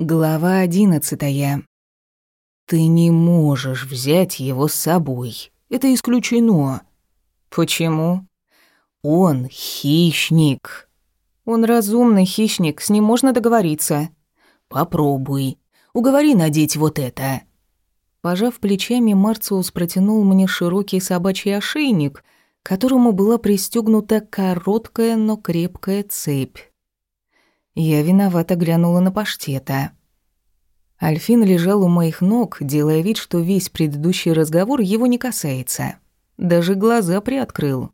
Глава одиннадцатая. Ты не можешь взять его с собой. Это исключено. Почему? Он хищник. Он разумный хищник, с ним можно договориться. Попробуй. Уговори надеть вот это. Пожав плечами, Марциус протянул мне широкий собачий ошейник, к которому была пристегнута короткая, но крепкая цепь. Я виновато глянула на паштета. Альфин лежал у моих ног, делая вид, что весь предыдущий разговор его не касается. Даже глаза приоткрыл.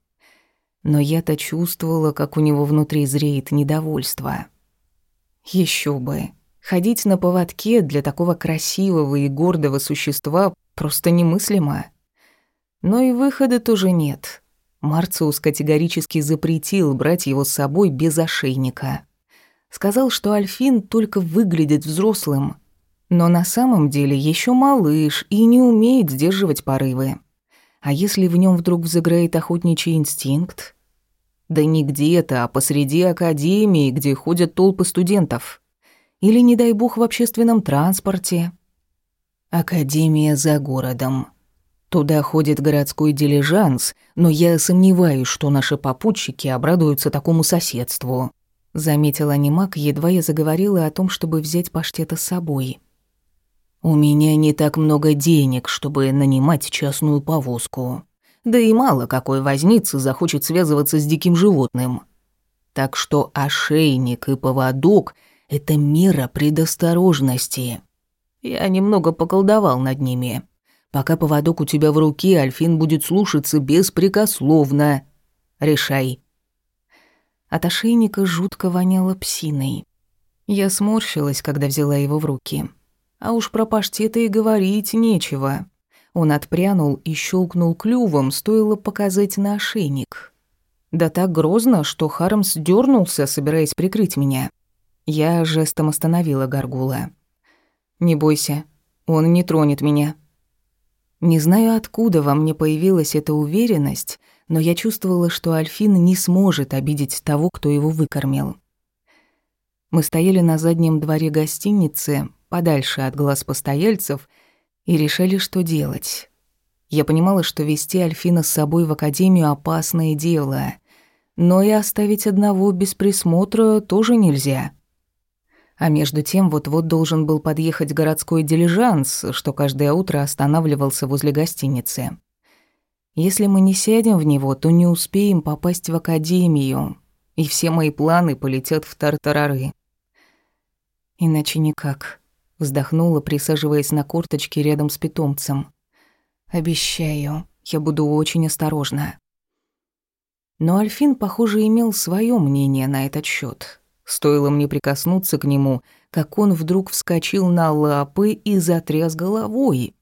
Но я-то чувствовала, как у него внутри зреет недовольство. Еще бы. Ходить на поводке для такого красивого и гордого существа просто немыслимо. Но и выхода тоже нет. Марциус категорически запретил брать его с собой без ошейника. Сказал, что Альфин только выглядит взрослым, но на самом деле еще малыш и не умеет сдерживать порывы. А если в нем вдруг взыграет охотничий инстинкт? Да не где-то, а посреди академии, где ходят толпы студентов. Или, не дай бог, в общественном транспорте. Академия за городом. Туда ходит городской дилижанс, но я сомневаюсь, что наши попутчики обрадуются такому соседству. Заметила анимак, едва я заговорила о том, чтобы взять паштета с собой. «У меня не так много денег, чтобы нанимать частную повозку. Да и мало какой возница захочет связываться с диким животным. Так что ошейник и поводок — это мера предосторожности. Я немного поколдовал над ними. Пока поводок у тебя в руке, Альфин будет слушаться беспрекословно. Решай, от ошейника жутко воняло псиной. Я сморщилась, когда взяла его в руки. А уж про паштета и говорить нечего. Он отпрянул и щелкнул клювом, стоило показать на ошейник. Да так грозно, что Хармс дернулся, собираясь прикрыть меня. Я жестом остановила Гаргула. «Не бойся, он не тронет меня». Не знаю, откуда во мне появилась эта уверенность, но я чувствовала, что Альфин не сможет обидеть того, кто его выкормил. Мы стояли на заднем дворе гостиницы, подальше от глаз постояльцев, и решали, что делать. Я понимала, что вести Альфина с собой в академию опасное дело, но и оставить одного без присмотра тоже нельзя. А между тем вот-вот должен был подъехать городской дилижанс, что каждое утро останавливался возле гостиницы. Если мы не сядем в него, то не успеем попасть в академию, и все мои планы полетят в тартарары. Иначе никак, вздохнула, присаживаясь на корточке рядом с питомцем. Обещаю, я буду очень осторожна. Но Альфин, похоже, имел свое мнение на этот счет. Стоило мне прикоснуться к нему, как он вдруг вскочил на лапы и затряс головой.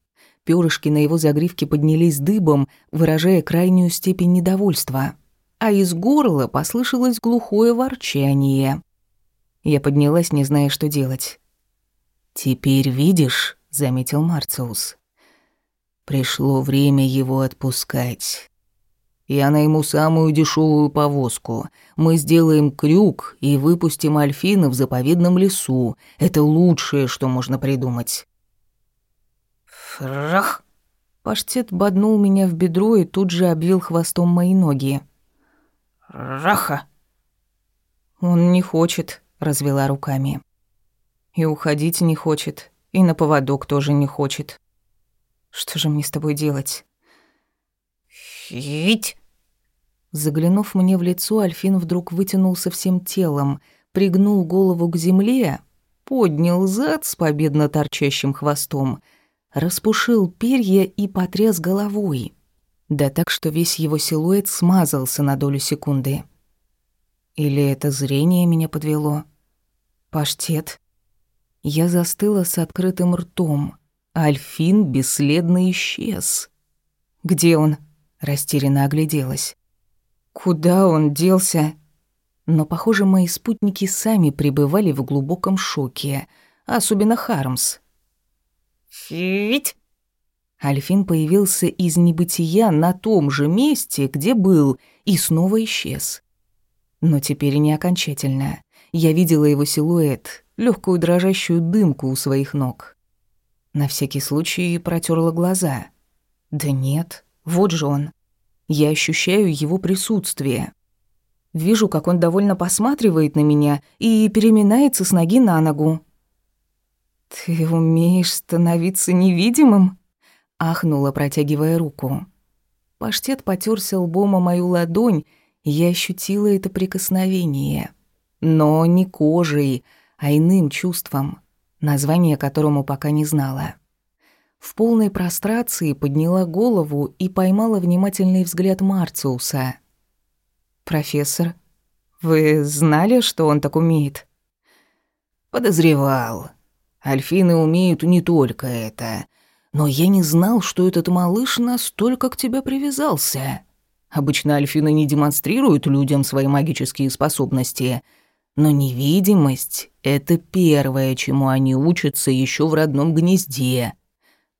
Пёрышки на его загривке поднялись дыбом, выражая крайнюю степень недовольства. А из горла послышалось глухое ворчание. Я поднялась, не зная, что делать. «Теперь видишь», — заметил Марциус. «Пришло время его отпускать. Я найму самую дешевую повозку. Мы сделаем крюк и выпустим Альфина в заповедном лесу. Это лучшее, что можно придумать. Фрах! Паштет боднул меня в бедро и тут же обвил хвостом мои ноги. Раха! Он не хочет, развела руками. И уходить не хочет, и на поводок тоже не хочет. Что же мне с тобой делать? Фить! Заглянув мне в лицо, Альфин вдруг вытянулся всем телом, пригнул голову к земле, поднял зад с победно торчащим хвостом — распушил перья и потряс головой. Да так, что весь его силуэт смазался на долю секунды. Или это зрение меня подвело? Паштет. Я застыла с открытым ртом. Альфин бесследно исчез. «Где он?» – растерянно огляделась. «Куда он делся?» Но, похоже, мои спутники сами пребывали в глубоком шоке, особенно Хармс. Фить. Альфин появился из небытия на том же месте, где был, и снова исчез. Но теперь не окончательно. Я видела его силуэт, легкую дрожащую дымку у своих ног. На всякий случай протерла глаза. Да нет, вот же он. Я ощущаю его присутствие. Вижу, как он довольно посматривает на меня и переминается с ноги на ногу. «Ты умеешь становиться невидимым?» — ахнула, протягивая руку. Паштет потёрся лбом о мою ладонь, и я ощутила это прикосновение. Но не кожей, а иным чувством, название которому пока не знала. В полной прострации подняла голову и поймала внимательный взгляд Марциуса. «Профессор, вы знали, что он так умеет?» «Подозревал. Альфины умеют не только это. Но я не знал, что этот малыш настолько к тебе привязался. Обычно альфины не демонстрируют людям свои магические способности, но невидимость — это первое, чему они учатся еще в родном гнезде.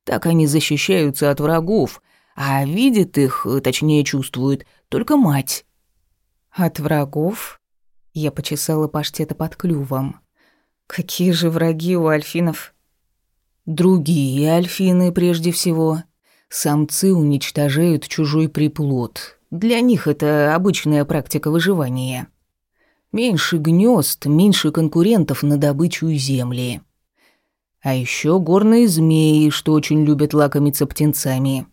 Так они защищаются от врагов, а видит их, точнее чувствует, только мать. «От врагов?» Я почесала паштета под клювом. «Какие же враги у альфинов?» «Другие альфины прежде всего. Самцы уничтожают чужой приплод. Для них это обычная практика выживания. Меньше гнезд, меньше конкурентов на добычу и земли. А еще горные змеи, что очень любят лакомиться птенцами».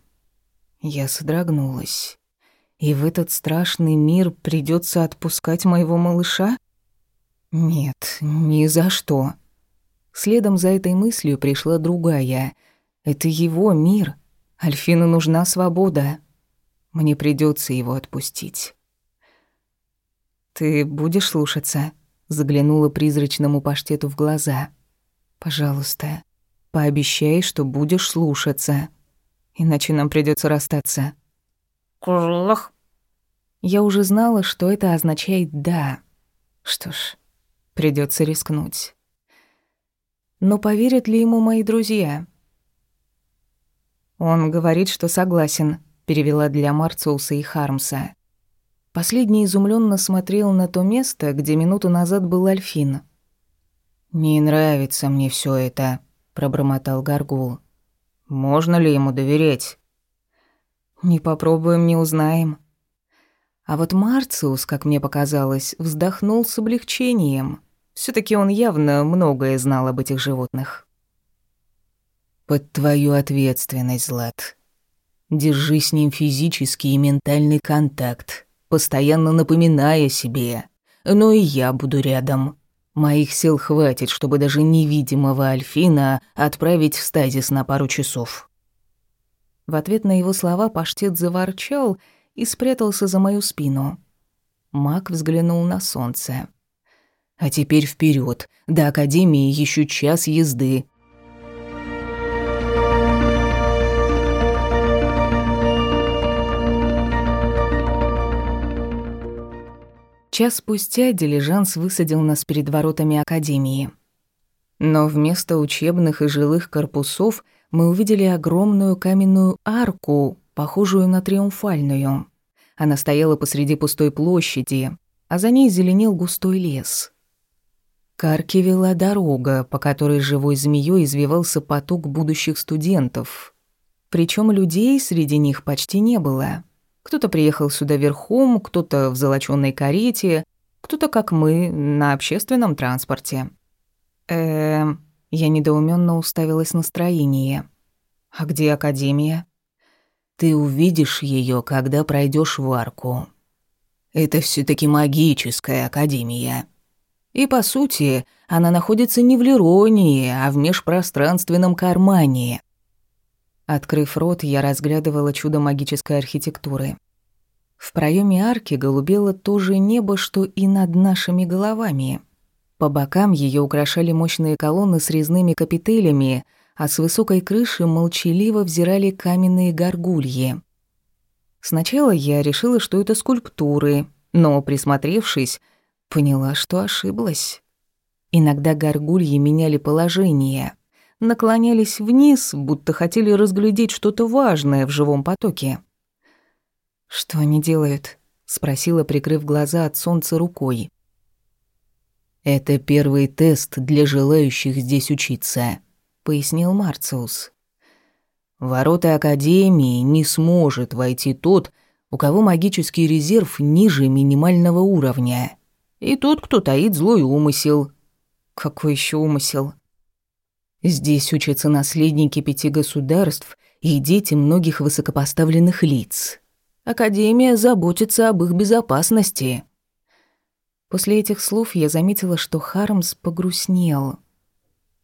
Я содрогнулась. И в этот страшный мир придется отпускать моего малыша? Нет, ни за что. Следом за этой мыслью пришла другая. Это его мир. Альфину нужна свобода. Мне придется его отпустить. «Ты будешь слушаться?» Заглянула призрачному паштету в глаза. «Пожалуйста, пообещай, что будешь слушаться. Иначе нам придется расстаться». Курлах. Я уже знала, что это означает «да». Что ж, придется рискнуть. Но поверят ли ему мои друзья? Он говорит, что согласен, перевела для Марциуса и Хармса. Последний изумленно смотрел на то место, где минуту назад был Альфин. «Не нравится мне все это», — пробормотал Гаргул. «Можно ли ему доверять?» Не попробуем, не узнаем. А вот Марциус, как мне показалось, вздохнул с облегчением. Все таки он явно многое знал об этих животных. «Под твою ответственность, Злат. Держи с ним физический и ментальный контакт, постоянно напоминая себе. Но и я буду рядом. Моих сил хватит, чтобы даже невидимого Альфина отправить в стазис на пару часов». В ответ на его слова паштет заворчал и спрятался за мою спину. Мак взглянул на солнце. «А теперь вперед. До Академии еще час езды. Час спустя дилижанс высадил нас перед воротами Академии. Но вместо учебных и жилых корпусов – мы увидели огромную каменную арку, похожую на триумфальную. Она стояла посреди пустой площади, а за ней зеленел густой лес. К арке вела дорога, по которой живой змеей извивался поток будущих студентов. Причем людей среди них почти не было. Кто-то приехал сюда верхом, кто-то в золочёной карете, кто-то, как мы, на общественном транспорте. Эм... Я недоуменно уставилась на строение. «А где Академия?» «Ты увидишь ее, когда пройдешь в арку. Это все таки магическая Академия. И, по сути, она находится не в Леронии, а в межпространственном кармане». Открыв рот, я разглядывала чудо магической архитектуры. В проеме арки голубело то же небо, что и над нашими головами — по бокам ее украшали мощные колонны с резными капителями, а с высокой крыши молчаливо взирали каменные горгульи. Сначала я решила, что это скульптуры, но, присмотревшись, поняла, что ошиблась. Иногда горгульи меняли положение, наклонялись вниз, будто хотели разглядеть что-то важное в живом потоке. «Что они делают?» — спросила, прикрыв глаза от солнца рукой. Это первый тест для желающих здесь учиться, пояснил Марциус. ворота Академии не сможет войти тот, у кого магический резерв ниже минимального уровня. И тот, кто таит злой умысел. Какой еще умысел? Здесь учатся наследники пяти государств и дети многих высокопоставленных лиц. Академия заботится об их безопасности. После этих слов я заметила, что Хармс погрустнел.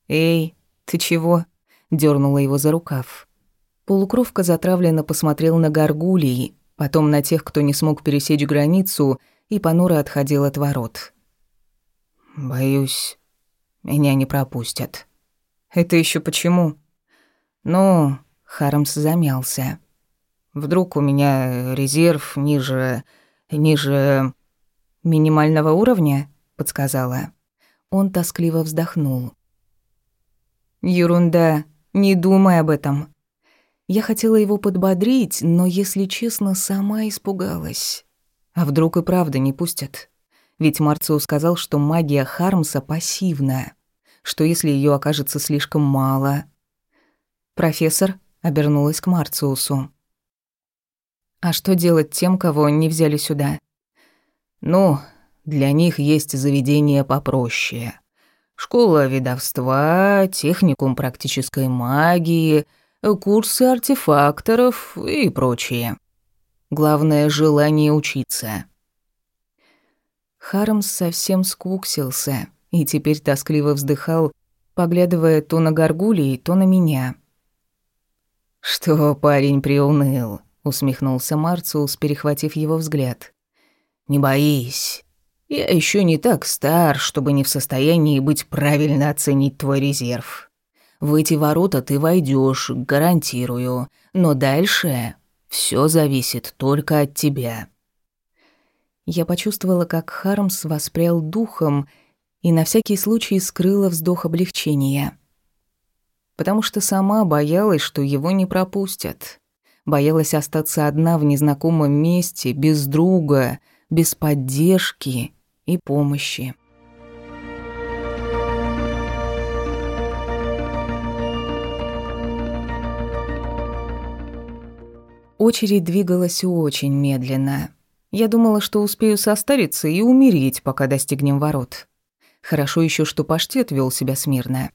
«Эй, ты чего?» — дернула его за рукав. Полукровка затравленно посмотрел на горгулей, потом на тех, кто не смог пересечь границу, и понуро отходил от ворот. «Боюсь, меня не пропустят». «Это еще почему?» «Ну...» — Хармс замялся. «Вдруг у меня резерв ниже... ниже...» «Минимального уровня?» — подсказала. Он тоскливо вздохнул. «Ерунда. Не думай об этом». Я хотела его подбодрить, но, если честно, сама испугалась. А вдруг и правда не пустят? Ведь Марцио сказал, что магия Хармса пассивна, что если ее окажется слишком мало... «Профессор», — обернулась к Марциусу. «А что делать тем, кого не взяли сюда?» Ну, для них есть заведения попроще. Школа ведовства, техникум практической магии, курсы артефакторов и прочее. Главное — желание учиться. Хармс совсем скуксился и теперь тоскливо вздыхал, поглядывая то на горгулей, то на меня. «Что парень приуныл?» — усмехнулся Марциус, перехватив его взгляд. Не боись. Я еще не так стар, чтобы не в состоянии быть правильно оценить твой резерв. В эти ворота ты войдешь, гарантирую, но дальше все зависит только от тебя. Я почувствовала, как Хармс воспрял духом и на всякий случай скрыла вздох облегчения. Потому что сама боялась, что его не пропустят. Боялась остаться одна в незнакомом месте, без друга — без поддержки и помощи. Очередь двигалась очень медленно. Я думала, что успею состариться и умереть, пока достигнем ворот. Хорошо еще, что паштет вел себя смирно.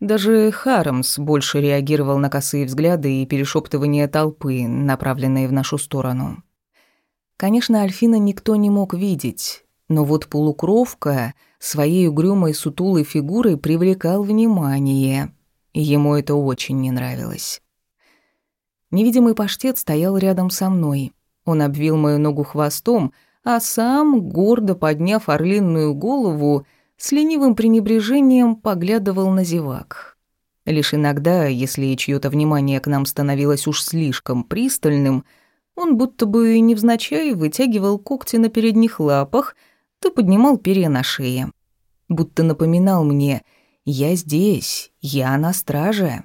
Даже Харамс больше реагировал на косые взгляды и перешептывания толпы, направленные в нашу сторону. Конечно, Альфина никто не мог видеть, но вот полукровка своей угрюмой сутулой фигурой привлекал внимание, и ему это очень не нравилось. Невидимый паштет стоял рядом со мной. Он обвил мою ногу хвостом, а сам, гордо подняв орлиную голову, с ленивым пренебрежением поглядывал на зевак. Лишь иногда, если чьё-то внимание к нам становилось уж слишком пристальным — он будто бы невзначай вытягивал когти на передних лапах, то поднимал перья на шее. Будто напоминал мне «Я здесь, я на страже».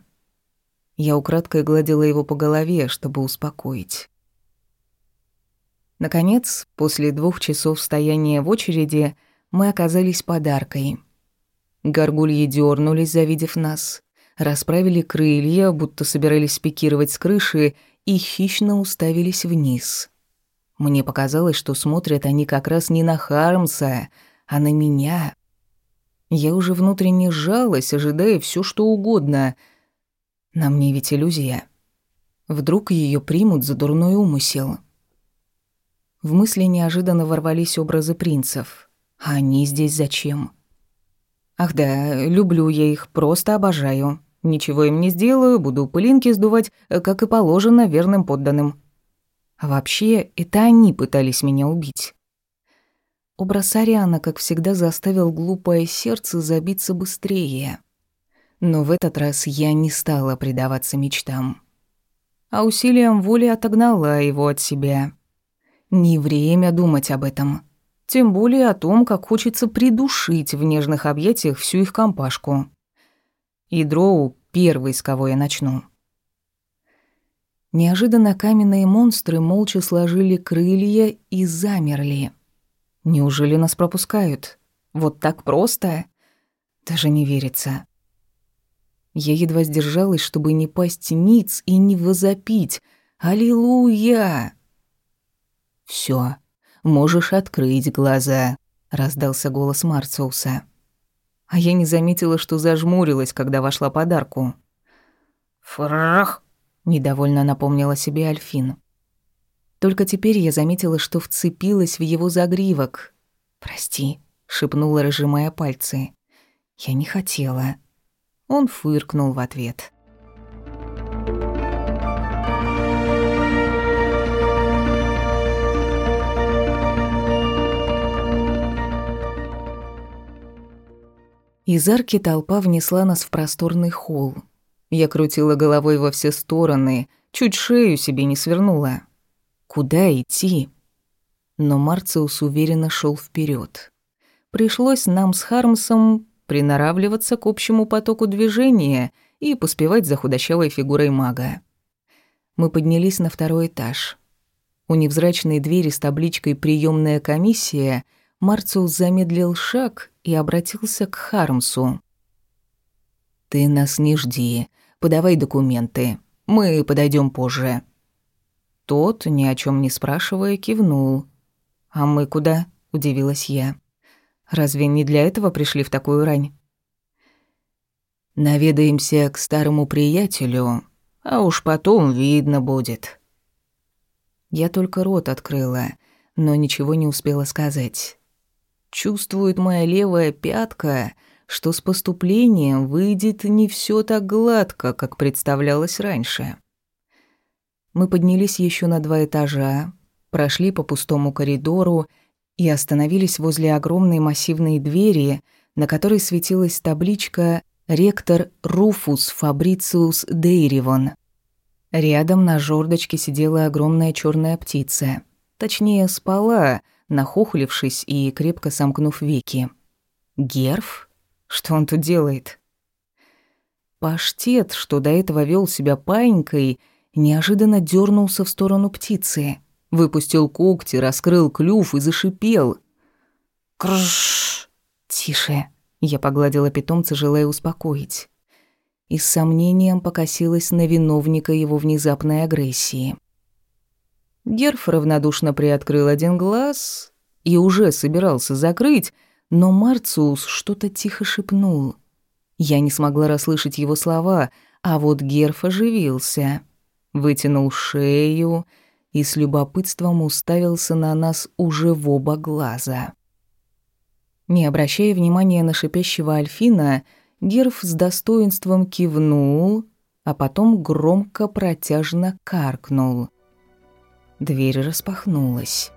Я украдкой гладила его по голове, чтобы успокоить. Наконец, после двух часов стояния в очереди, мы оказались подаркой. Горгульи дернулись, завидев нас, расправили крылья, будто собирались спикировать с крыши, и хищно уставились вниз. Мне показалось, что смотрят они как раз не на Хармса, а на меня. Я уже внутренне сжалась, ожидая все, что угодно. На мне ведь иллюзия. Вдруг ее примут за дурной умысел. В мысли неожиданно ворвались образы принцев. А они здесь зачем? Ах да, люблю я их, просто обожаю. Ничего им не сделаю, буду пылинки сдувать, э, как и положено верным подданным. А вообще, это они пытались меня убить. Образ Ариана, как всегда, заставил глупое сердце забиться быстрее. Но в этот раз я не стала предаваться мечтам. А усилием воли отогнала его от себя. Не время думать об этом. Тем более о том, как хочется придушить в нежных объятиях всю их компашку. И Дроу первый, с кого я начну. Неожиданно каменные монстры молча сложили крылья и замерли. Неужели нас пропускают? Вот так просто? Даже не верится. Я едва сдержалась, чтобы не пасть ниц и не возопить. «Аллилуйя!» «Всё, можешь открыть глаза», — раздался голос Марциуса. А я не заметила, что зажмурилась, когда вошла подарку. Фрах. недовольно напомнила себе Альфин. Только теперь я заметила, что вцепилась в его загривок. «Прости», — шепнула, разжимая пальцы. «Я не хотела». Он фыркнул в ответ. Из арки толпа внесла нас в просторный холл. Я крутила головой во все стороны, чуть шею себе не свернула. Куда идти? Но Марциус уверенно шел вперед. Пришлось нам с Хармсом приноравливаться к общему потоку движения и поспевать за худощавой фигурой мага. Мы поднялись на второй этаж. У невзрачной двери с табличкой «Приемная комиссия» Марциус замедлил шаг и обратился к Хармсу. «Ты нас не жди. Подавай документы. Мы подойдем позже». Тот, ни о чем не спрашивая, кивнул. «А мы куда?» – удивилась я. Разве не для этого пришли в такую рань? Наведаемся к старому приятелю, а уж потом видно будет. Я только рот открыла, но ничего не успела сказать. Чувствует моя левая пятка, что с поступлением выйдет не все так гладко, как представлялось раньше. Мы поднялись еще на два этажа, прошли по пустому коридору и остановились возле огромной массивной двери, на которой светилась табличка «Ректор Руфус Фабрициус Дейривон». Рядом на жердочке сидела огромная черная птица. Точнее, спала, нахохлившись и крепко сомкнув веки. Герф? Что он тут делает? Паштет, что до этого вел себя паинькой, неожиданно дернулся в сторону птицы — Выпустил когти, раскрыл клюв и зашипел. «Кршш!» «Тише!» Я погладила питомца, желая успокоить. И с сомнением покосилась на виновника его внезапной агрессии. Герф равнодушно приоткрыл один глаз и уже собирался закрыть, но Марциус что-то тихо шепнул. Я не смогла расслышать его слова, а вот Герф оживился. Вытянул шею, и с любопытством уставился на нас уже в оба глаза. Не обращая внимания на шипящего Альфина, Герф с достоинством кивнул, а потом громко протяжно каркнул. Дверь распахнулась.